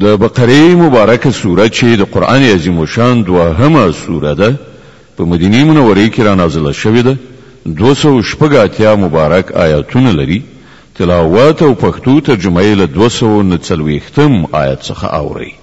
د بقره مبارکه سوره چې د قران عظیم شان دوهمه سوره ده په مدینه منوره کې را نازله شوې ده 280 مبارک آیاتونه لري تلاوت او پښتو ترجمه یې له 240 آیت څخه اوري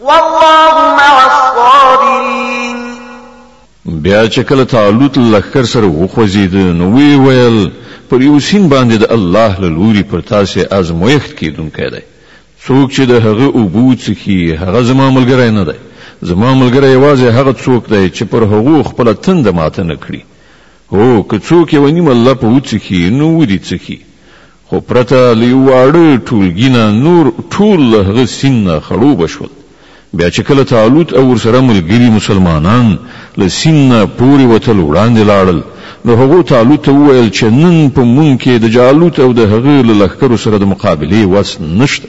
والله مع الصابرين بیا چې کله طالوت لخر سره وخوځید نو وی ویل پر یو سین باندې د الله له لوري پر تاسو ازمویښت کیدونکی دی څوک چې د هغه اوبو څخه هغه زما ملګری نه دی زما ملګری یوازې هغه څوک دی چې پر هغو خپل تند ماته نه کړي هو که څوک یو نیمه لپه وڅخي نو ودی څخي خو پرته له یو واړه ټولګي نه نور ټول له هغه سیند نه خړوبه شول. بیا چې کله طالوت او ورسره ملګري مسلمانان له سیند نه پورې وتل وړاندې لاړل، نو هغو طالوت ته وویل چې نن په مونږ کې د جالوت او د هغه له لښکرو سره د مقابلې وس نشته.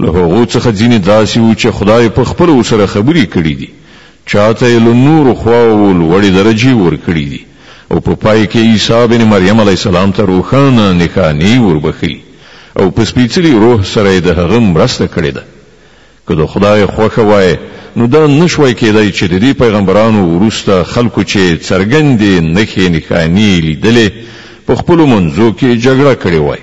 له هغو څخه ځینې داسې وو چې خدای په خپله ورسره خبرې کړې دي، چا ته یې له نورو خواوو لوړې درجې ورکړې دي او په پای کې عیسی بن مریم علیه السلام ته روښانه نښانې وربښلي او په سپېڅلي روح سره یې د هغه مرسته کړې ده. که د خدای خوښه وای، نو دا نه شوای کېدای چې د دې پیغمبرانو وروسته خلکو چې څرګندې نښې نښانې یې لیدلې، په خپلو منځو کې جګړه کړې وای.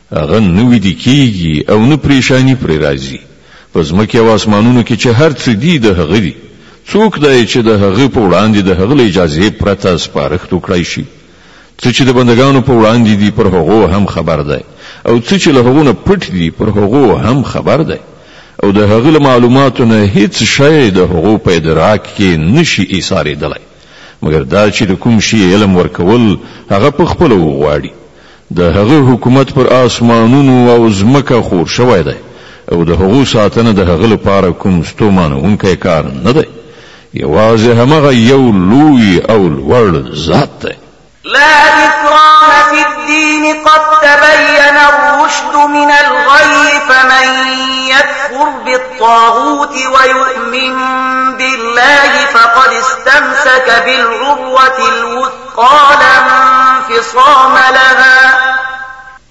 هغه نه ویدې کیږي او نه پریشاني پرې راځي، په ځمکې او آسمانونو کې چې هر څه دي د هغه دي، څوک دی چې د هغه په وړاندې د هغه له اجازې پرته سپارښت وکړای شي؟ څه چې د بندګانو په وړاندې دي پر هغو هم خبر دی او څه چې له هغو نه پټ دي پر هغو هم خبر دی او د هغه له معلوماتو نه هیڅ شی د هغو په ادراک کې نه شي ایسارېدلای مګر دا چې د کوم شي علم ورکول هغه په خپله وغواړي د هغه حکومت پر آسمانونو او ځمکه خور شوی دی او د هغو ساتنه د هغه لپاره کوم ستومانوونکی کار نه دی، یوازې همغه یو لوی او لوړ ذات دی. لا اکراه فی الدین قد تبین الرشد من الغی فمن یکفر بالطاغوت ویؤمن بالله فقد استمسک بالعروة الوثقی قال انفصام لها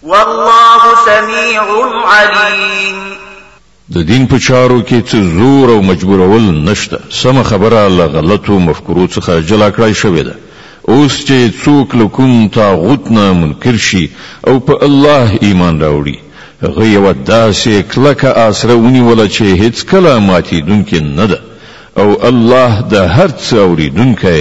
والله سميع عليم د دین په چارو کې څه زور او مجبورول نشته سم خبره له غلطو مفکورو څخه جلا کړای شوې ده اوس چې څوک له کوم طاغوت نه منکر شي او په الله ایمان راوړي هغه یوه داسې کلکه آسره ونیوله چې هیڅکله ماتېدونکې نه ده او الله د هر څه اورېدونکی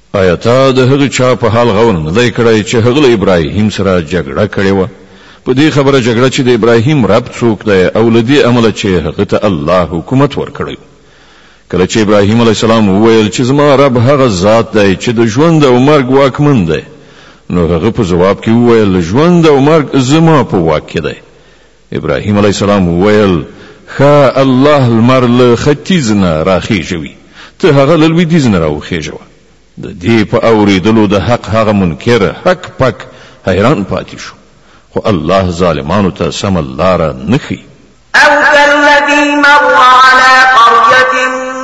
ایا تا د هغه چا په حال غور نه دی کړی چې هغه له ابراهیم سره جګړه کړې وه؟ په دې خبره جګړه چې د ابراهیم رب څوک دی او له دې امله چې هغه ته الله حکومت ورکړی و. کله چې ابراهیم علیه السلام وویل چې زما رب هغه ذات دی چې د ژوند او مرګ واکمن دی، نو هغه په ځواب کې وویل، ژوند او مرګ زما په واک کې دی. ابراهیم علیه السلام وویل، ښه الله لمر له ختیځ نه راخېژوي، ته هغه له لویدیځ نه راوخېژوه. د دې په اورېدلو د حق هغه منکر هک پک حیران پاتې شو، خو الله ظالمانو ته سمه لاره نه ښيي. او کالذي مر علی قریة.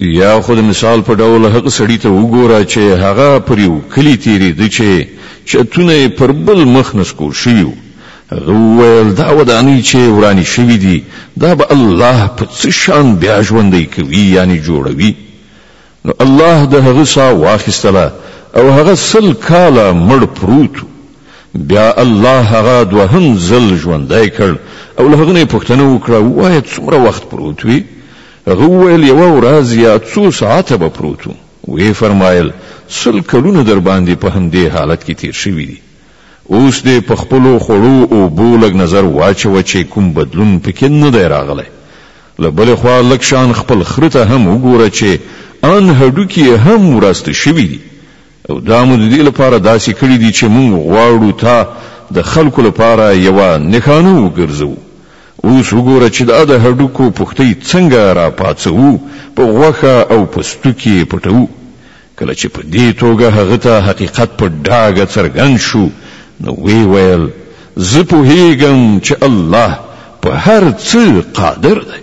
یا خو د مثال په ډول هغه سړي ته وګوره چې هغه پر یو کلي تېرېده چې چتونه یې پر بل مخ نسکور شوي وو. هغه وویل، دا ودانۍ چې ورانې شوې دي، دا به الله په څه شان بیا ژوندۍ کوي، یعنې جوړوي؟ نو الله د هغه ساه واخیستله او هغه سل کاله مړ پروت و. بیا الله هغه دوهم ځل ژوندی کړ او له هغه نه یې پوښتنه وکړه، ووایه څومره وخت پروت وې؟ هغه وویل، یوه ورځ یا څو ساعته به پروت وم. ویې فرمایل، سل کلونه درباندې په همدې حالت کې تېر شوي دي. اوس دې په خپلو خوړو اوبو لږ نظر واچوه چې کوم بدلون په کې نه دی راغلی. له بلې خوا لږ شان خپل خره ته هم وګوره چې ان هډوکي یې هم وراسته شوي دي. او دا مو د دې لپاره داسې کړي دي چې مونږ غواړو تا د خلکو لپاره یوه نښانه وګرځوو. اوس وګوره چې دا د هډوکو پښتۍ څنګه را پاڅوو، په غوښه او پوستو کې یې پټوو. کله چې په دې توګه هغه ته حقیقت په ډاګه څرګند شو، نو ویې ویل، زه پوهېږم چې الله په هر څه قادر دی.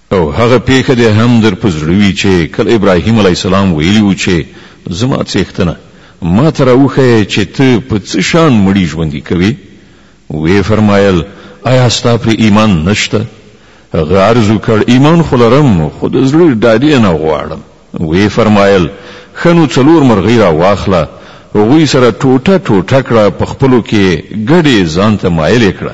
او هغه پېښه دې هم در په زړه وي چې کله ابراهیم علیه السلام ویلي وو چې زما څښتنه! ما ته راوښیه چې ته په څه شان مړي ژوندي کوې؟ ویې فرمایل، ایا ستا پرې ایمان نشته؟ هغه عرض وکړ، ایمان خو لرم خو د زړه ډاډ یې نه غواړم. ویې فرمایل، ښه نو څلور مرغۍ راواخله، هغوی سره ټوټه ټوټه کړه، په خپلو کې یې ګډې ځان ته مایلې کړه،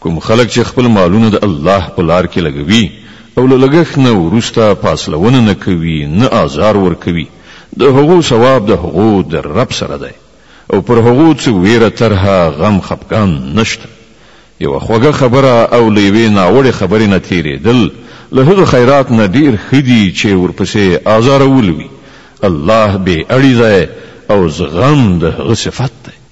کوم خلک چې خپل مالونه د الله په لار کې لګوي او له لګښت نه وروسته پاسلونه نه کوي نه آزار ورکوي د هغو ثواب د هغو د رب سره دی او پر هغو څه ویره طرح غم خپګان نشته یو خوږه خبره او له یوې ناوړې خبرې نه تیریدل له هغه خیرات نه ډیر خدي چې ورپسې آزارول وي الله بې اړی دی او زغم د هغه صفت دی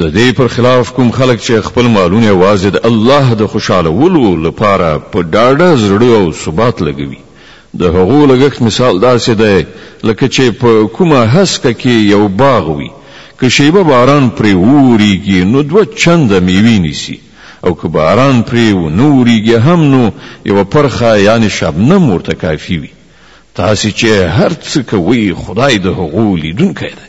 د دې پر خلاف کوم خلک چې خپل مالونه یوازې د الله د خوشحالولو له پاره په ډاډه زړه او ثبات لګوي، د هغو لګښت مثال داسې دی لکه چې په کومه هسکه کې یو باغ وي، که شیبه باران پرې وورېږي نو دوه چنده مېوې نیسي او که باران پرې و نه ورېږي هم نو یوه پرخه یعنې شبنم ورته کافي وي. تاسې چې هر څه کوئ خدای د هغو لیدونکی دی.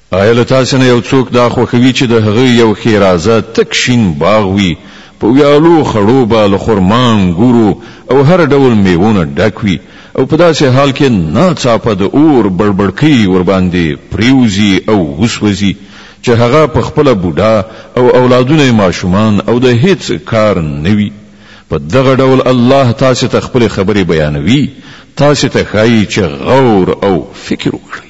ایا له تاسې نه یو څوک دا خوښوي چې د هغه یو ښېرازه تک شین باغ وي، په ویالو خړو به له خرما، انګورو او هر ډول مېوو نه ډک وي او په داسې حال کې ناڅاپه د اور بړبړکۍ ورباندې پرېوځي او وسوځي چې هغه په خپله بوډا او اولادونه یې ماشومان او د هېڅ کار نه وي؟ په دغه ډول الله تاسې ته خپلې خبرې بیانوي، تاسې ته ښایي چې غور او فکر وکړئ.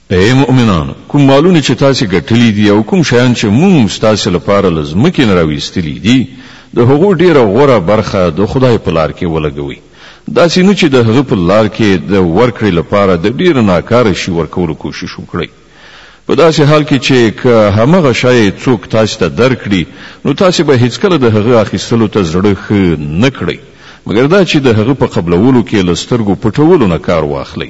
اې مؤمنانو! کوم مالونه چې تاسې ګټلي دي او کوم شیان چې مونږ ستاسې لپاره له ځمکې نه راویستلي دي، د هغو ډېره غوره برخه د خدای په لار کې ولګوئ، داسې نه چې د هغه په لار کې د ورکړې لپاره د ډېر ناکاره شي ورکولو کوشش وکړئ، په داسې حال کې چې که همغه شی څوک تاسې ته درکړي، نو تاسې به هېڅکله د هغه اخیستلو ته زړه ښه نه کړئ، مګر دا چې د هغه په قبلولو کې له سترګو پټولو نه کار واخلئ.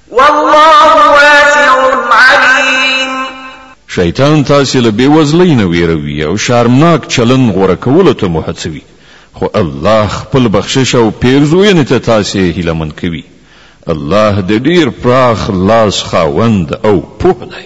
والله واسع عليم. شیطان تاسې له بې وزلۍ نه وېروي او شارمناک چلند غوره کولو ته مو هڅوي، خو الله خپل بخشش او پېرزوینې ته تاسې هیله من کوي. الله د ډېر پراخ لاس خاوند او پوه دی.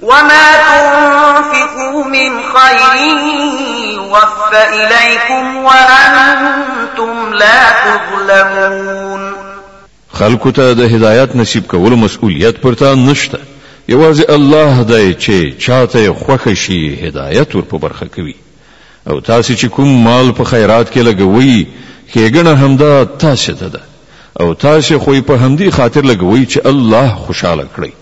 وما تنفقوا من خير يوفى إليكم وأنتم لا تظلمون خلکو ته د هدایت نصیب کولو مسؤلیت پرتا نشته یوازې الله دی چې چاته خوښ شي هدایت ور په برخه کوي او تاسو چې کوم مال په خیرات کې لګوي کېګنه همدا تاسو ته ده او تاسو خو په همدی خاطر لګوي چې الله خوشاله کړئ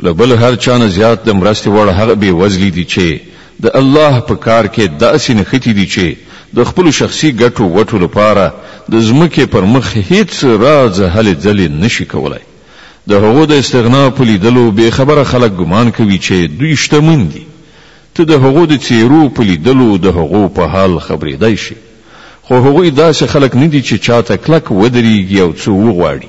له بل هر چا نه زیات د مرستې وړ هغه بې وزلي دي چې د الله په کار کې داسې نښتي دي چې د خپلو شخصي ګټو وټو لپاره د ځمکې پر مخ هیڅ راز هلې ځلې نه شي کولای. د هغو د استغنا په لیدلو بې خبره خلک ګمان کوي چې دوی شتمن دي. ته د هغو د څېرو په لیدلو د هغو په حال خبرېدای شې. خو هغوی داسې خلک نه دي چې چا ته کلک ودرېږي او څه وغواړي.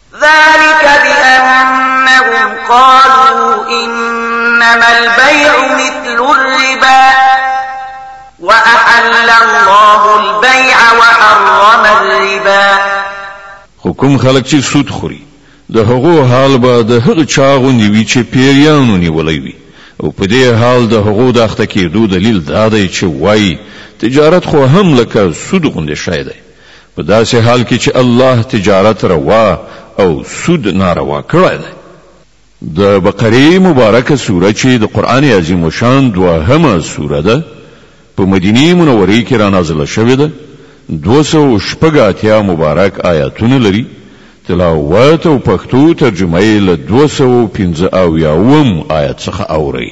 ذلك بأنهم قالوا إنما البيع مثل الربا وأحل الله البيع وحرم الربا خو کوم خلک چې سود خوري د هغو حال به د هغه چاغو نیوي چې پیریانو نیولې وي او په دې حال د هغو د اخته کېدو دلیل دا دی چې وایي تجارت خو هم لکه سود غوندې شی دی په داسې حال کې چې الله تجارت روا او سود ناروا کړی دی. د بقرې مبارکه سوره چې د قرآن عظیم الشان دوهمه سوره ده، په مدینې منورې کې رانازله شوې ده، دوه سوه او شپږ اتیا مبارک آیاتونه لري، تلاوت او پښتو ترجمه یې له دوه سوه او پنځه اویاوم آیت څخه اورئ.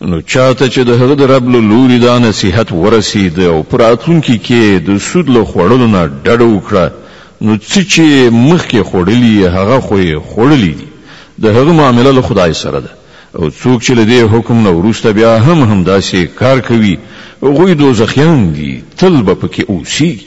نو چاته چې د هغه د رب له لوري دا نصیحت ورسید او په راتلونکي کې د سود له خوړلو نه ډډه وکړه نو څه چې یې مخکې خوړلي هغه خو یې خوړلي دي د هغه معامله له خدای سره ده او څوک چې له دې حکم نه وروسته بیا هم همداسې کار کوي هغوی دوزخیان دي تل به پکې اوسیږي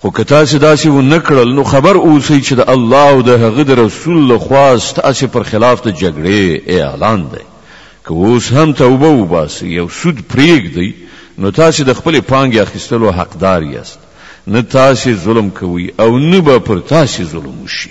خو که تاسې داسې و نه کړل نو خبر اوسئ چې د الله او د هغه د رسول له خوا ستاسې پر خلاف د جګړې اعلان دی. که اوس هم توبه وباسئ او سود پرېږدئ نو تاسې د خپلې پانګې اخیستلو حقدار یاست. نه تاسې ظلم کوئ او نه به پر تاسې ظلم وشي.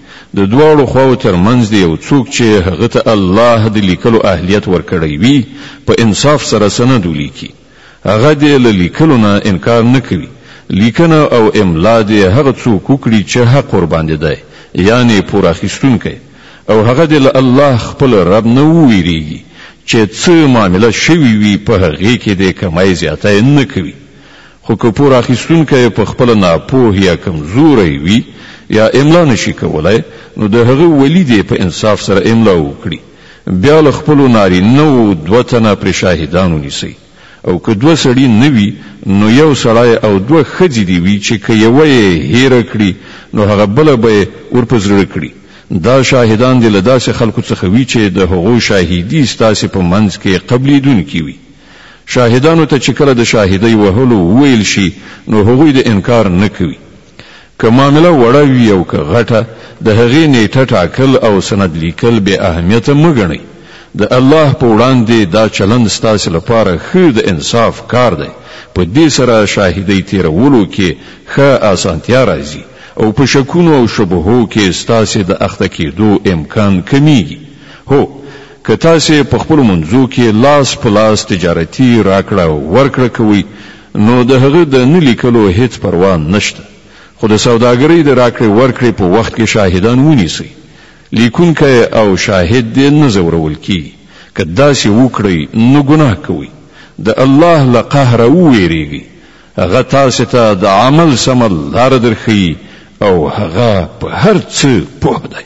د دواړو خواو تر منځ دې یو څوک چې هغه ته الله د لیکلو اهلیت ورکړی وي په انصاف سره سند ولیکي، هغه دې له لیکلو نه انکار نه کوي، لیکنه او املا دې هغه څوک وکړي چې حق ورباندې دی، یعنې پور اخیستونکی، او هغه دې له الله خپل رب نه وویریږي چې څه معامله شوې وي په هغې کې دې کمی زیاتی نه کوي، خو که پور اخیستونکی په خپله ناپوه یا کمزوری وي یا املا نه شي کولای نو د هغه ولي دې په انصاف سره املا وکړي بیا له خپلو نارینه وو دوه تنه پرې شاهدان ونیسئ او که دوه سړي نه وي نو یو سړی او دوه ښځې دې وي چې که یوه یې هېره کړي نو هغه بله به یې ور په زړه کړي دا شاهدان دې له داسې خلکو څخه وي چې د هغو شاهدي ستاسې په منځ کې قبلېدونکې وي شاهدانو ته چې کله د شاهدۍ وهلو وویل شي نو هغوی د انکار نه کوي. که معامله وړه وي او که غټه، د هغې نېټه ټاکل او سند لیکل بې اهمیته مه ګڼئ. د الله په وړاندې دا چلند ستاسې لپاره ښه د انصاف کار دی. په دې سره شاهدۍ تېرولو کې ښه اسانتیا راځي او په شکونو او شبهو کې ستاسې د اخته کېدو امکان کمېږي. هو! که تاسې په خپلو منځو کې لاس په لاس تجارتي راکړه ورکړه کوئ، نو د هغه د نه لیکلو هېڅ پروا نشته، خو د سوداګرۍ د راکړې ورکړې په وخت کې شاهدان ونیسئ، لیکونکی او شاهد دې نه ځورول کېږي، که داسې وکړئ، نو ګناه کوئ، د الله له قهره ووېرېږئ، هغه تاسې ته د عمل سمه لاره درښيي او هغه په هر څه پوه دی.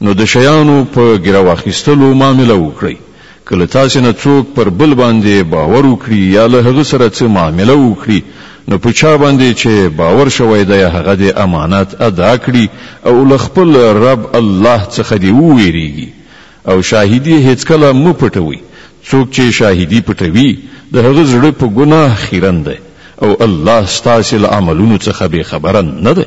نو د شیانو په ګیره واخیستلو معامله وکړئ، که له تاسې نه څوک پر بل باندې باور وکړي یا له هغه سره څه معامله وکړي، نو په چا باندې چې باور شوی دی هغه دې امانت ادا کړي او له خپل رب الله څخه دې وویریږي او شاهدي هېڅکله مه پټوئ، څوک چې شاهدي پټوي د هغه زړه په ګناه خیرن دی او الله ستاسې له عملونو څخه بې خبره نه دی.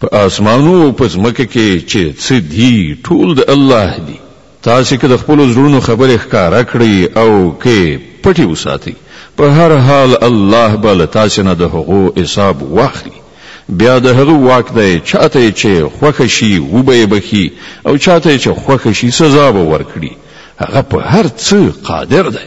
په آسمانو او په ځمکه کې چې څه دي ټول د الله دي، تاسې که د خپلو زړونو خبرې ښکاره کړئ او که یې پټې وساتئ، په هر حال الله به له تاسې نه د هغو حساب واخلي، بیا د هغه واک دی چاته یې چې خوښه شي وبه یې بخښي او چاته یې چې خوښه شي سزا به ورکړي، هغه په هر څه قادر دی.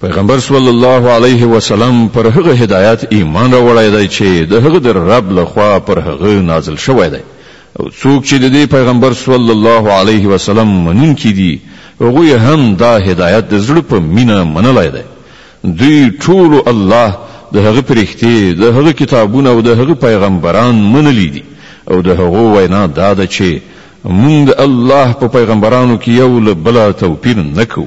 پیغمبر صلی الله علیه وسلم پر هغه هدایت ایمان راوړی دی چې د هغه د رب له خوا پر هغه نازل شوی دی او څوک چې د دې پیغمبر صلی الله علیه وسلم منونکي دي هغوی هم دا هدایت د زړه په مینه منلی دی دوی ټول الله د هغه پرښتې د هغه کتابونه او د هغه پیغمبران منلي دي او د هغو وینا دا ده چې مونږ د الله په پیغمبرانو کې یو له بله توپیر نه کوو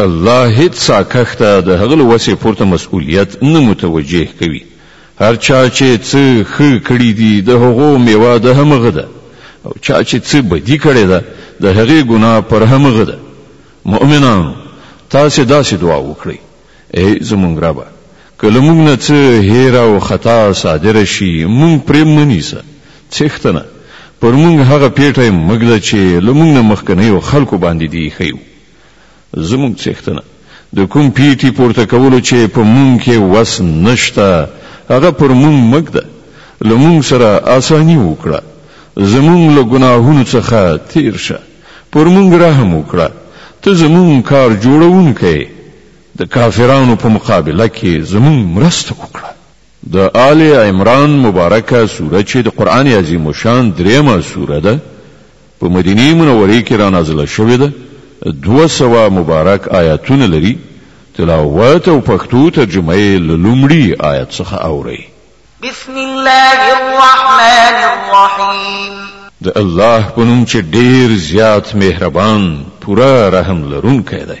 الله هیڅ ساکښ ته د هغه له وسې پورته مسؤلیت نه متوجه کوي، هر چا چې څه ښه کړي دي د هغو میوه د همغه ده او چا چې څه بدي کړې ده د هغې ګناه پر همغه ده، مؤمنانو! تاسې داسې دعا وکړئ، ای زمونږ ربه! که له مونږ نه څه هیره او خطا صادره شي مونږ پرې مه نیسه، څښتنه! پر مونږ هغه پېټی مه ږده چې له مونږ نه مخکنیو خلکو باندې دې ایښی وو. زموږ څښتنه د کوم پیټي پورته کولو چې په مونږ کې وس نشته هغه پر مونږ مګده له مونږ سره آسانی وکړه زمونږ له ګناهونو څخه تیر شه پر مونږ رحم وکړه ته زمونږ کار جوړونکی د کافرانو په مقابله کې زمونږ مرسته وکړه د آل عمران مبارکه سوره چې د قرآن عظیم الشان درېیمه سوره ده، په مدینې منورې کې رانازله شوې ده، دوه سوه مبارک آیاتونه لري، تلاوت او پښتو ترجمه یې له لومړي آیت څخه اورئ. بسم الله الرحمن الرحیم. د الله په نوم چې ډېر زیات مهربان، پوره رحم لرونکی دی.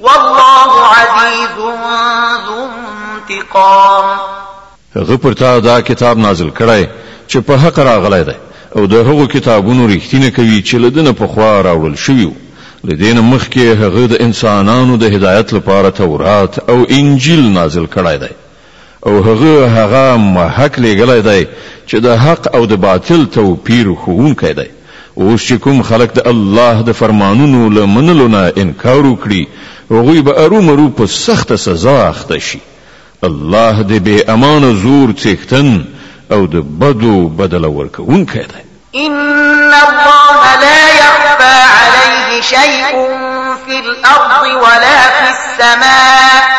والله عزیز ذو انتقام هغه پر تا دا کتاب نازل کړی چې په حق راغلی دی او د هغو کتابونو رښتینه کوي چې له ده نه پخوا راوړل شوي وو له دې نه مخکې هغه د انسانانو د هدایت لپاره تورات او انجیل نازل کړی دی او هغه هغه محک لېږلی دی چې د حق او د باطل توپیر ښوونکی دی، اوس چې کوم خلک د الله د فرمانونو له منلو نه انکار وکړي هغوی به ارو مرو په سخته سزا اخته شي، الله د بې امانه زور څښتن او د بدو بدله ورکوونکی دی. ان الله لا يخفى عليه شيء في الارض ولا في السماء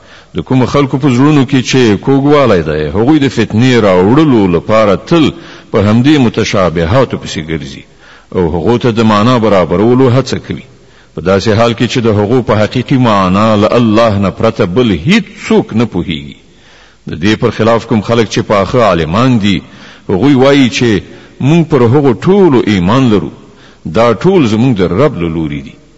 د کومو خلکو په زړونو کې چې کوږوالی دی، هغوی د فتنې راوړلو لپاره تل په همدې متشابهاتو پسې ګرځي او هغو ته د معنا برابرولو هڅه کوي، په داسې حال کې چې د هغو په حقیقي معنا له الله نه پرته بل هیڅوک نه پوهیږي. د دې پر خلاف کوم خلک چې پاخه عالمان دي، هغوی وايي چې، موږ پر هغو ټولو ایمان لرو، دا ټول زموږ د رب له لوري دي.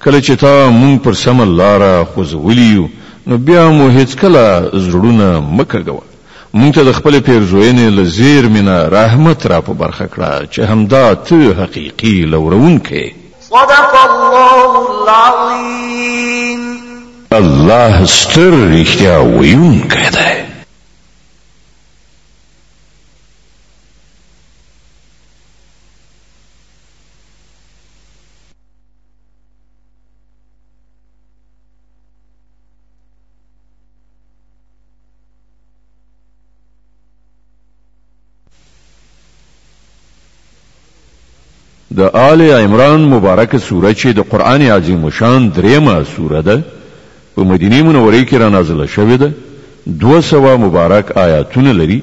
کله چې تا موږ پر سمه لاره خوځولي يو، نو بيا مو هېڅکله زړونه مه کږوه. موږ ته د خپلې پېرزوينې له زېرمې نه رحمت را په برخه کړه، چې همدا ته حقيقي لوروونکی يې. صدق الله العظيم. الله ستر رښتيا ويونکی دی. د آل عمران مبارک سوره چې د قران عظیم شان دریمه سوره ده په مدینه منوره کې را نازله شوې ده 200 مبارک آیاتونه لري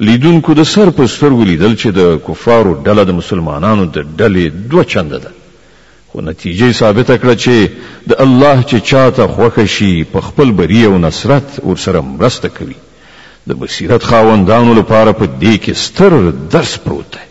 لیدونکو د سر په سترګو لیدل چې د کفارو ډله د مسلمانانو د ډلې دوه چنده ده، خو نتیجه یې ثابته کړه چې د الله چې چاته خوښه شي په خپل بري او نصرت ورسره مرسته کوي. د بصیرت خاوندانو لپاره په دې کې ستر درس پروت دی.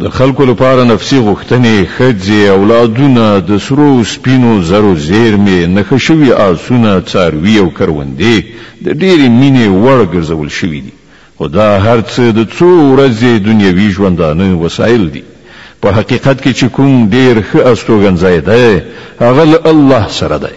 د خلکو لپاره نفسي غوښتنې، ښځې، اولادونه، د سرو او سپینو زرو زېرمې، نښه شوي آسونه، څاروي او کروندې د ډېرې مینې وړ ګرځول شوي دي، خو دا هر څه د څو ورځې دنیوي ژوندانه وسایل دي. په حقیقت کې چې کوم ډېر ښه استوګنځی دی، هغه له الله سره دی،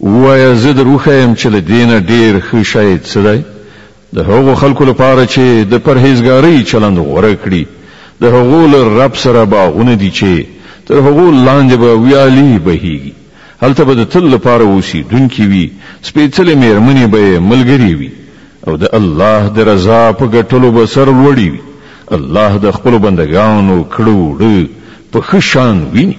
ووایه زه در وښایم چې له دې نه ډېر ښه شی څه دی؟ د هغو خلکو لپاره چې د پرهېزګارۍ چلند غوره کړي، د هغو له رب سره باغونه دي چې تر هغو لاندې به ویالې بهېږي، هلته به د تل لپاره اوسېدونکي وي، سپېڅلې مېرمنې به یې ملګرې وي او د الله د رضا په ګټلو به سر لوړي وي، الله د خپلو بندګانو کړه وړه په ښه شان ویني.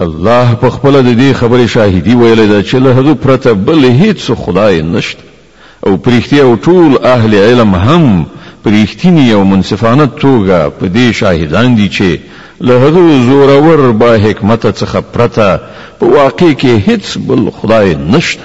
الله په خپله د دې خبرې شاهدي ویلې ده چې له هغه پرته بل هیڅ خدای نشته او په رښتیا او ټول اهل علم هم په رښتیني او منصفانه توګه په دې شاهدان دي چې له هغه زورور باحکمته څخه پرته په واقع کې هیڅ بل خدای نشته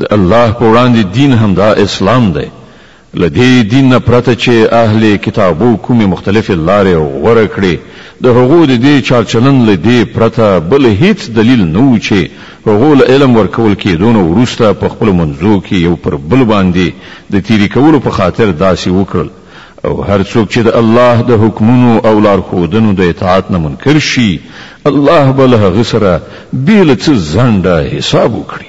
د الله په وړاندې دين همدا اسلام دی، له دې دين نه پرته چې اهل کتابو کومې مختلفې لارې غوره کړې، د هغو د دې چارچلند له دې پرته بل هيڅ دليل نه وو چې هغو له علم ورکول کېدو نه وروسته په خپلو منځو کې يو پر بل باندې د تېري کولو په خاطر داسې وکړل او هر څوک چې د الله د حکمونو او لارښودنو د اطاعت نه منکر شي الله به له هغه سره بې له څه ځنډه حساب وکړي.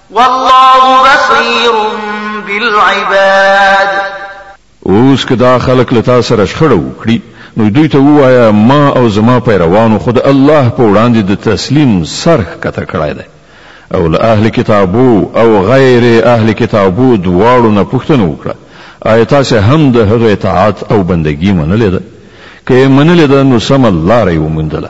والله بصير بالعباد اوس که دا خلک له تا سره شخړه وکړي نو دوی ته ووایه ما او زما پیروانو خو د الله په وړاندې د تسلیم سر ښکته کړی دی او له اهل کتابو او غیر اهل کتابو دواړو نه پوښتنه وکړه آیا تاسو هم د هغه اطاعت او بندگی منلې ده که یې منلې ده نو سمه لاره یې وموندله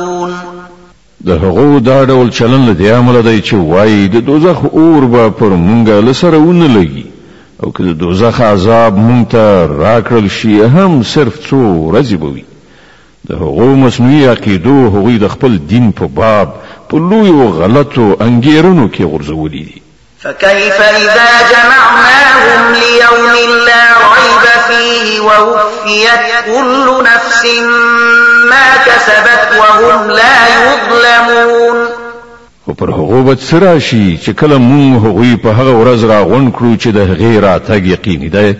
د هغو دا ډول چلن له دې امله دی چې وایي د دوزخ اور به پر مونږ له سره ونه لګي او که د دوزخ عذاب مونږ ته راکړل شي هم صرف څو ورځې به وي د هغو مصنوعي عقیدو هغوی د خپل دین په باب په لویو غلطو انګیرنو کې غورځولي دي فكيف إذا جمعناهم ليوم لا ريب فيه ووفيت كل نفس ما كسبت وهم لا يظلمون خو پر هغو به څه راشي چې کله مونږ هغوی په هغه ورځ راغونډ کړو چې د هغې راتګ یقیني دی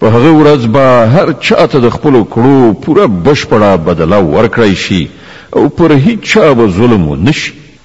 په هغه ورځ به هر چاته د خپلو کړو پوره بشپړه بدله ورکړی شي او پر هیچا به ظلم ونشي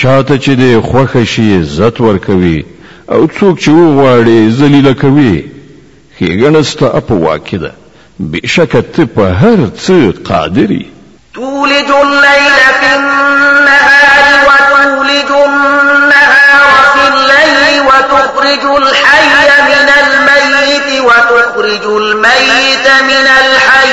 چاته چې دې خوښه شي عزت ورکوي او څوک چې وغواړي ذلیله کوي. ښېګڼه ستا په واک کې ده، بېشکه ته په هر څه قادر یې. تولج اللیل فی النهار وتولج النهار فی اللیل وتخرج الحی من المیت وتخرج المیت من الحی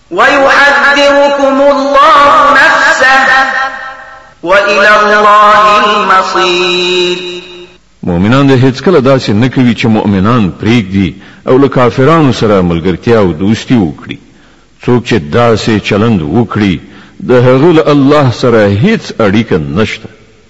ويحذركم الله نفسه وإلى الله المصير مؤمنان د هیڅکله داسې نه کوي چې مؤمنان پریږدي او له کافرانو سره ملګرتیا او دوستي وکړي څوک چې داسې چلند وکړي د هغه له الله سره هیڅ اړیکه نشته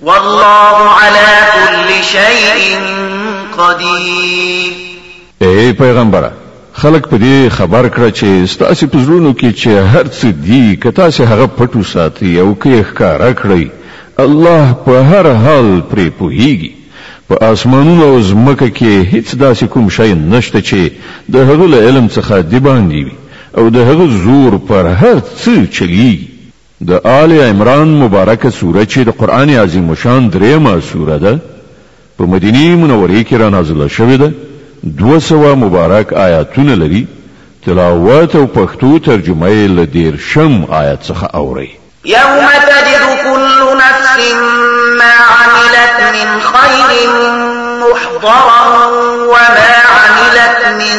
والله علی کل شیء قدیر. ای پیغمبره! خلک په دې خبر کړه چې ستاسې په زړونو کې چې هر څه دي که تاسې هغه پټ وساتئ او که یې ښکاره کړئ، الله په هر حال پرې پوهېږي. په آسمانونو او ځمکه کې هیڅ داسې کوم شی نشته چې د هغه له علم څخه دباندې وي او د هغه زور پر هر څه چلېږي. د آل عمران مبارکه سوره چې د قرآن عظیم الشان درېیمه سوره ده، په مدینې منورې کې رانازله شوې ده، دوه سوه مبارک آیاتونه لري، تلاوت او پښتو ترجمه یې له دېرشم آیت څخه اورئ. يوم تجد كل نفس ما عملت من خير محضرا وما عملت من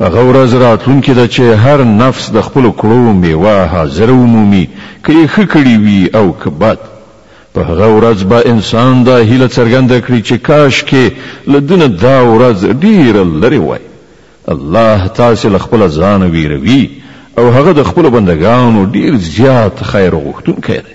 هغه ورځ راتلونکې ده چې هر نفس د خپلو کړو مېوه حاضره ومومي، که یې ښه کړي وي او که بد. په هغه ورځ به انسان دا هیله څرګنده کړي چې کاشکې له ده نه دا ورځ ډېره لرې وای. الله تاسې له خپله ځانه وېروي او هغه د خپلو بندګانو ډېر زیات خیر غوښتونکی دی.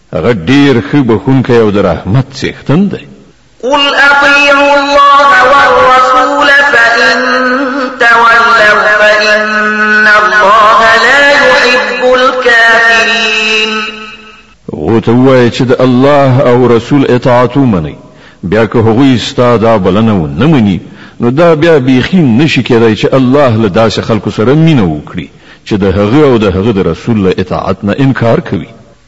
هغه ډېر ښه بښونکی او د رحمت څښتن دی. قل اطيعوا الله والرسول فإن تولوا فإن الله لا يحب الكافرين هغو ته ووایه چې د الله او رسول اطاعت ومنئ بیا که هغوی ستا دا بلنه ونه مني نو دا بیا بیخي نشي کېدای چې الله له داسې خلکو سره مینه وکړي چې د هغه او د هغه د رسول له اطاعت نه انکار کوي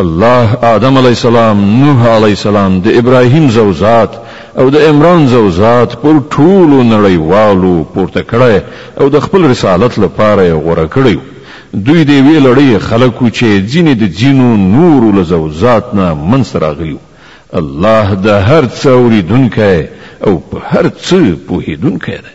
الله آدم علیه السلام، نوح علیه السلام، د ابراهیم زوزات او د عمران زوزات پر ټولو نړیوالو پورته کړی او د خپل رسالت لپاره یې غوره کړی و. دوی د یوې لړۍ خلک و چې ځینې د ځینو نورو له زوزات نه منځ ته راغلي و. الله د هر څه اوریدونکی او په هر څه پوهیدونکی دی.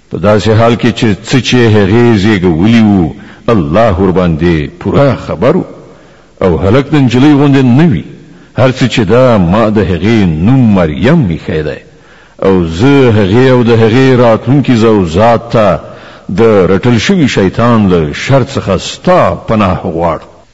په داسې حال کې چې څه چې هغې زېږولي وو الله ورباندې پوره خبر و او هلک د نجلۍ غوندې نه وي، هر څه چې ده ما د هغې نوم مریم ایښی دی او زه هغې او د هغې راتلونکي زوزاد ته د رټل شوي شیطان له شر څخه ستا پناه غواړم.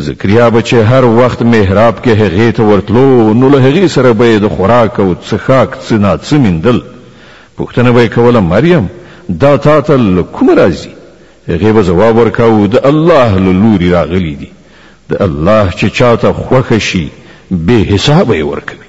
ذکریا به چې هر وخت محراب کې هغې ته ورتلو نو له هغې سره به یې د خوراک او څښاک څه ناڅه میندل پوښتنه به یې کوله مریم دا تا ته له کومه راځي هغې به ځواب ورکاوه د الله له لوري راغلي دي د الله چې چاته خوښه شي بې حسابه یې ورکوي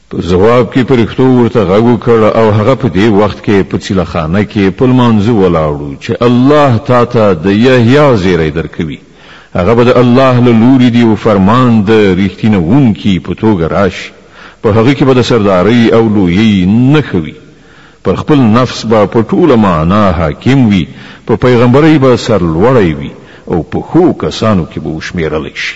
په ځواب کې پرښتو ورته غږ وکړ او هغه په دې وخت کې په څیله خانه کې په لمانځه ولاړو چې الله تا ته د یحیا زیری درکوي هغه به د الله له لوري د یو فرمان د ریښتینوونکي په توګه راشي په هغه کې به د سردارۍ او لویۍ نښه وي پر خپل نفس به په ټوله معنا حاکم وي په پیغمبرۍ به سرلوړی وي او په ښو کسانو کې به وشمیرل شي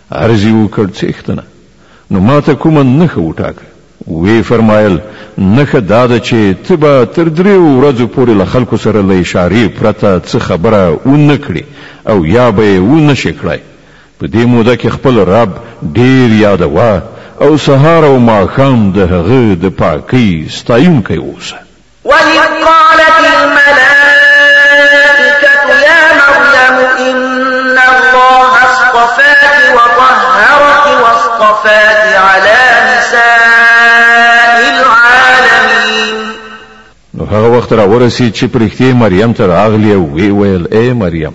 عرض یې وکړ، څښتنه! نو ماته کومه نښه وټاکه. ویې فرمایل، نښه دا ده چې ته به تر درېیو ورځو پورې له خلکو سره له اشارې پرته څه خبره و نه کړې او یا به یې و نه شې کړای. په دې موده کې خپل رب ډېر یادوه او سهار او ماښام د هغه د پاکۍ ستایونکی اوسه. وَإِذْ قَالَتِ الْمَلَائِکَةُ يَا مَرْیَمُ إِنَّ اللَّهَ اصْطَفَاکِ وَطَهَّرَکِ وَاصْطَفَاکِ عَلَى نِسَاءِ الْعَالَمِینَ نو هغه وخت را ورسید چې پرښتې مریم ته راغلې او ویې ویل، ای مریم!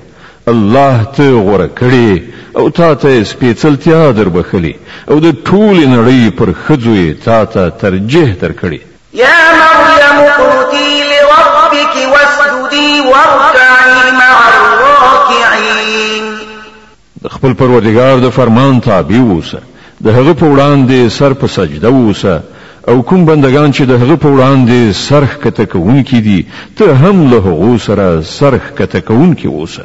الله ته غوره کړې او تا ته یې سپېڅلتیا دربښلې او د ټولې نړۍ پر ښځو یې تا ته ترجیح درکړې. يا مريم اقنتي لربك واسجدي واركعي مع الراكعين. د خپل پروردګار د فرمان تابع اوسه، د هغه په وړاندې سر په سجده اوسه، او کوم بندګان چې د هغه په وړاندې سر ښکته کوونکي دي، ته هم له هغو سره سر ښکته کوونکی اوسه.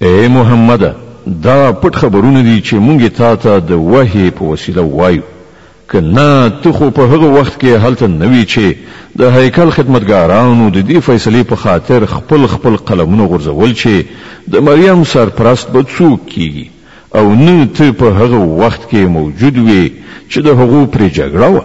اې محمده! دا پټ خبرونه دي چې مونږ یې تا ته د وحې په وسیله وایو، که نه ته خو په هغه وخت کې هلته نه وې چې د هیکل خدمتګارانو د دې فیصلې په خاطر خپل خپل قلمونه غورځول چې د مریم سرپرست به څوک کیږي او نه ته په هغه وخت کې موجود وې چې د هغو پرې جګړه وه.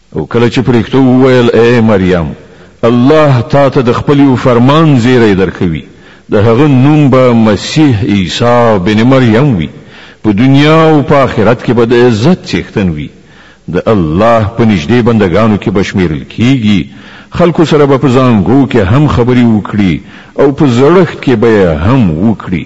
او کله چې پرښتو وویل، اې مریم! الله تا ته د خپل یو فرمان زیری درکوي، د هغه نوم به مسیح عیسی بن مریم وي، په دنیا او په آخرت کې به د عزت څښتن وي، د الله په نږدې بندګانو کې به شمېرل کېږي، خلکو سره به په زانګو کې هم خبرې وکړي او په زړښت کې به یې هم وکړي،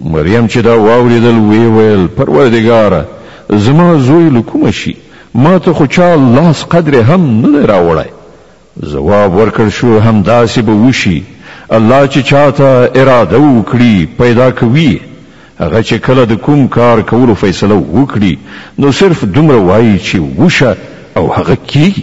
مريم چې دا واورېدل ويې ويل، پروردګاره! زما زوی له کومه شي؟ ما ته خو چا لاس قدرې هم نه دی راوړی. ځواب ورکړ شو، همداسې به وشي، الله چې چا ته اراده وکړي پيدا کوي يې، هغه چې کله د کوم کار کولو فيصله وکړي نو صرف دومره وايي چې وشه او هغه کېږي.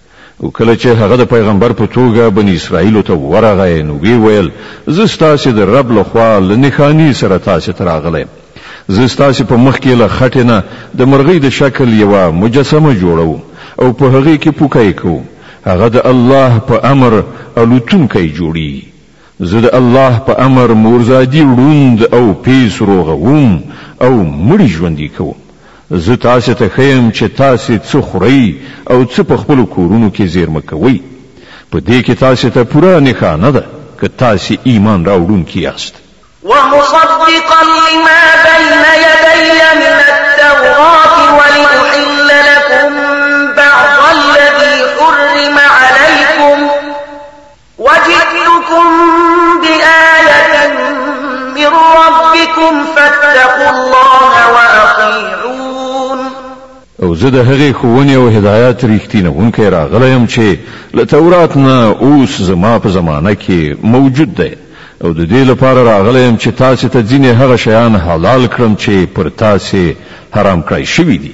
او کله چې هغه د پیغمبر په توګه بنی اسرائیلو ته ورغی نو وی ویل، زه ستاسې د رب له خوا له نښاني سره تاسې ته راغلی یم. زه ستاسې په مخ کې له خټې نه د مرغۍ د شکل یوه مجسمه جوړوم او په هغې کې پوکی کوم. هغه د الله په امر الوتونکی جوړیږي. زه د الله په امر مورزادي ړوند او پیس روغوم او مړي ژوندي کوم. زه تاسې ته ښه یم چې تاسې څه خورئ او څه په خپلو کورونو کې زېرمه کوئ. په دې کې تاسې ته پوره نښانه ده که تاسې ایمان راوړونکي یاست. ومصدقا لما بين يدي من التوراة ولأحل لكم بعض الذي حرم عليكم وجئتكم بآية من ربكم فاتقوا الله وأطيعون او زه د هغې ښوونې او هدایت رښتینونکی راغلی یم چې له تورات نه اوس زما په زمانه کې موجود دی او د دې لپاره راغلی یم چې تاسې ته ځینې هغه شیان حلال کړم چې پر تاسې حرام کړای شوي دي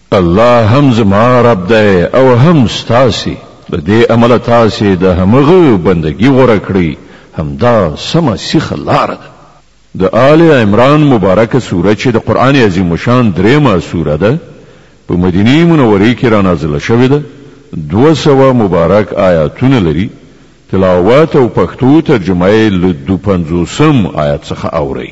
الله هم زما رب دی او هم ستاسې له دې امله تاسې د همغه بندګي غوره کړئ همدا سمه سیخه لاره ده د آل عمران مبارکه سوره چې د قرآن عظیم شان درېمه سوره ده په مدینه منورې کې را نازله شوې ده دوه سوه مبارک آیاتونه لري تلاوت او پښتو ترجمه یې له دوه پنځوسم آیت څخه اورئ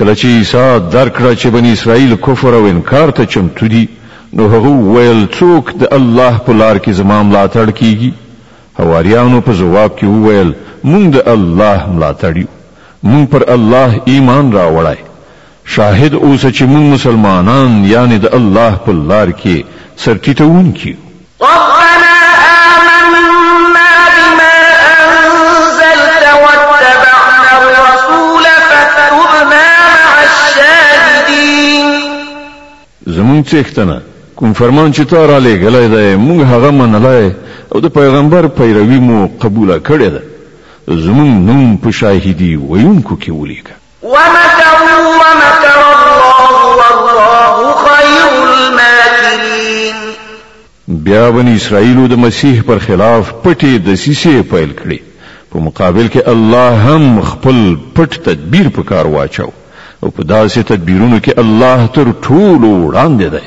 کله چې عیسی درک کړه چې بني اسرائیل کفر او انکار ته چمتو دي، نو هغه وویل، څوک د الله په لار کې زما ملاتړ کېږي؟ حواریانو په ځواب کې وویل، مونږ د الله ملاتړ یو. مونږ پر الله ایمان راوړی. شاهد اوسه چې مونږ مسلمانان، یعنې د الله په لار کې سرټیټوونکي یو. زموږ څښتنه کوم فرمان چې تا را لېږلی دی موږ هغه منلی او د پیغمبر پیروي مو قبوله کړې ده زموږ نوم په شاهدي ویونکو کې ولیکه ومکروا ومکر الله والله خیر الماکرین. بیا بنی اسرائیلو د مسیح پر خلاف پټې دسیسې پیل کړې، په مقابل کې الله هم خپل پټ تدبیر په کار واچاو او په داسې تدبیرونو کې الله تر ټولو وړاندې دی.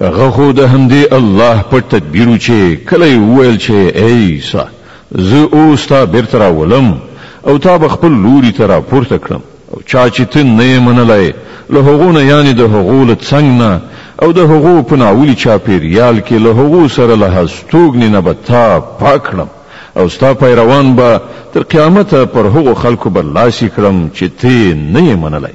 هغه خو د همدې الله پټ تدبیر و چې کله یې وویل چې ای عیسی زه اوس تا بیرته راولم او تا به خپل لوري ته راپورته کړم او چا چې ته نه یې منلی له هغو نه یعنې د هغو له څنګ نه او د هغو په ناولي چاپېریال کې له هغو سره له هستوګنې نه به تا پاک کړم او ستا پیروان به تر قیامته پر هغو خلکو برلاسي کړم چې ته یې نه یې منلی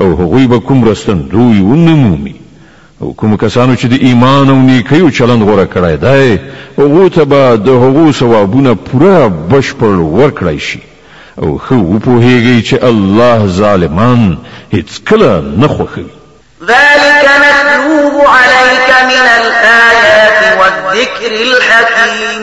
او هغوی به کوم رستندوی ونه مومي او کوم کسانو چې د ایمان او نیکیو چلند غوره کړی دی هغو ته به د هغو ثوابونه پوره بشپړ ورکړی شي او ښه وپوهیږئ چې الله ظالمان هیڅکله نه خوښوي ذلك نتلوه عليك من الآيات والذكر الحكيم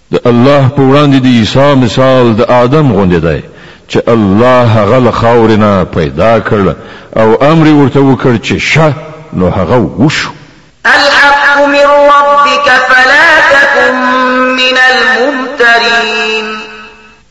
د الله په وړاندې د عیسی مثال د آدم غوندې دی چې الله هغه له خاورې نه پیدا کړ او امر یې ورته وکړ چې شه نو هغه وشو. الحق من ربک فلا تکن من الممترین.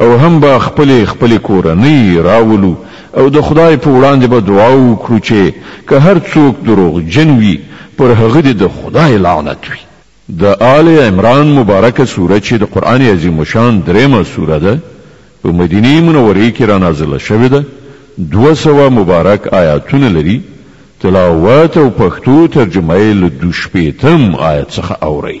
او هم به خپلې خپلې کورنۍ راولو او د خدای په وړاندې به دعا وکړو چې که هر څوک دروغجن وي پر هغه دې د خدای لعنت وي. د آل عمران مبارکه سوره چې د قرآن عظیم الشان درېیمه سوره ده په مدینې منورې کې رانازله شوې ده، دوه سوه مبارک آیاتونه لري، تلاوت او پښتو ترجمه یې له دوشپېتم آیت څخه اورئ.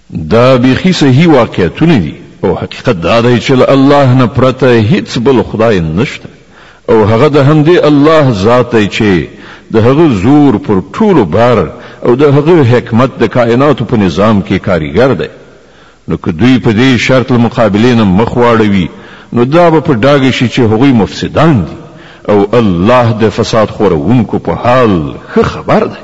دا بیخي صحیح واقعیتونه دي او حقیقت دا دی چې له الله نه پرته هیڅ بل خدای نشته او هغه د همدې الله ذات دی چې د هغه زور پر ټولو بر او د هغه حکمت د کائناتو په نظام کې کاریګر دی نو که دوی په دې شرط له مقابلې نه مخ واړوي نو دا به په ډاګه شي چې هغوی مفسدان دي او الله د فساد خورونکو په حال ښه خبر دی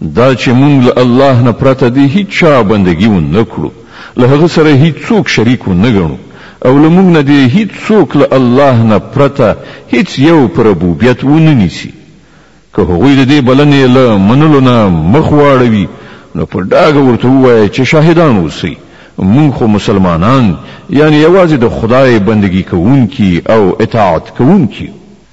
دا چې مونږ له الله نه پرته د هیچا بندګي و نه کړو، له هغه سره هیڅوک شریک و نه ګڼو او له مونږ نه دې هیڅوک له الله نه پرته هیڅ یو په ربوبیت و نه نیسي، که هغوی د دې بلنې له منلو نه مخ واړوي نو په ډاګه ورته ووایه چې شاهدان اوسئ مونږ خو مسلمانان یعنې یوازې د خدای بندګي کوونکي او اطاعت کوونکي یو.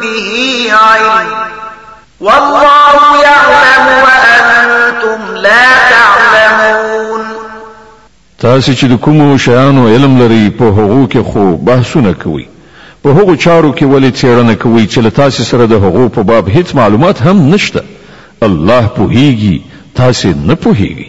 به علم والله يعلم وانتم لا تعلمون تاسو چې د کومو شیانو علم لري په هغو کې خو بحثونه کوئ په هغو چارو کې ولې څېړنه کوئ چې له تاسو سره د هغو په باب هیڅ معلومات هم نشته الله پوهیږي تاسو نه پوهیږئ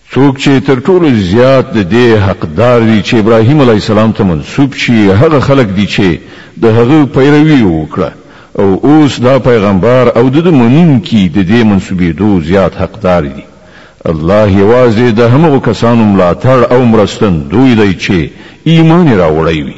څوک چې تر ټولو زیات د دې حقدار دي چې ابراهیم علیه السلام ته منسوب شي هغه خلک دي چې د هغه پیروي یې وکړه او اوس دا پیغمبر او د ده منونکي د دې منسوبېدو زیات حقدار دي. الله یوازې د همغو کسانو ملاتړ او مرستندوی دی چې ایمان یې راوړی وي.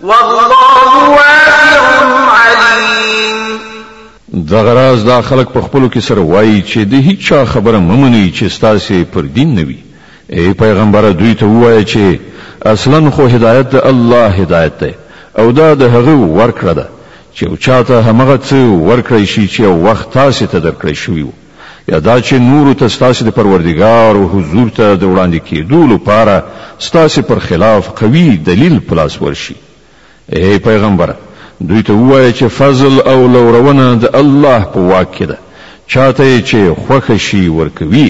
والله واسع عليم. دغه راز دا خلک په خپلو کې سره وايي چې د هيچا خبره مه منئ چې ستاسې پر دين نه وي. اې پيغمبره دوی ته ووايه چې اصلاً خو هدايت د الله هدايت دی او دا د هغه ورکړه ده چې يو چاته همغه څه ورکړی شي چې يو وخت تاسې ته درکړی شوي وو. یا دا چې نورو ته ستاسو د پروردګار او حضور ته د وړاندې کېدو لپاره ستاسو پر خلاف قوي دلیل په لاس ورشي اے پیغمبر دوی ته ووایه چې فضل او لورونه د الله په واک کې ده چاته چې خوښ شي ورکوي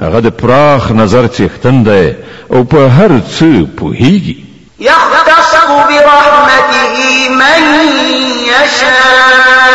هغه د پراخ نظر څښتن دی او په هر څه پوهیږي يختص برحمته من يشاء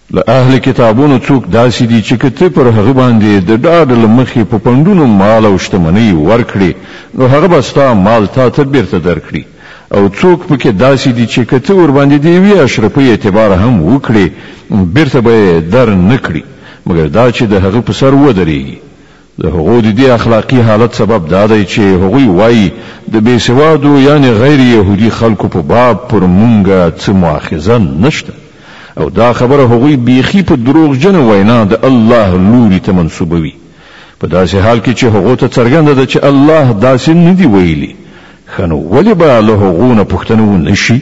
له اهل کتابونو څوک داسې دي چې که ته پر هغه باندې د ډاډ له مخې په پنډونو مال او شتمنۍ ورکړې نو هغه به ستا مال تا ته بېرته درکړي او څوک پکې داسې دي چې که ته ورباندې د یوې اشرپۍ اعتبار هم وکړې بېرته به یې در نه کړي مګر دا چې د هغه په سر ودرېږي د هغو د دې اخلاقي حالت سبب دا دی چې هغوی وايي د بې سوادو یعنې غیر یهودي خلکو په باب پر مونږ څه مؤاخذه نشته او دا خبره هغوی بیخي په دروغجنه وینا د الله لوري ته منسوبوي په داسې حال کې چې هغو ته څرګنده ده چې الله داسې نه دي ویلي ښه نو ولې به له هغو نه پوښتنه ونه شي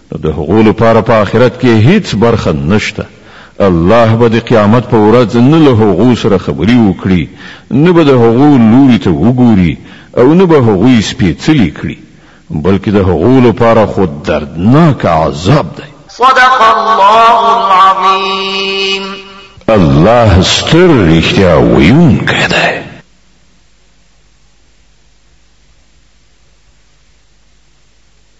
نو د هغو لپاره په آخرت کې هیڅ برخه نشته، الله به د قیامت په ورځ نه له هغو سره خبرې وکړي، نه به د هغو لوري ته وګوري او نه به هغوی سپیڅلي کړي، بلکې د هغو لپاره خو دردناک عذاب دی. صدق الله العظیم. الله ستر رښتیا ویونکی دی.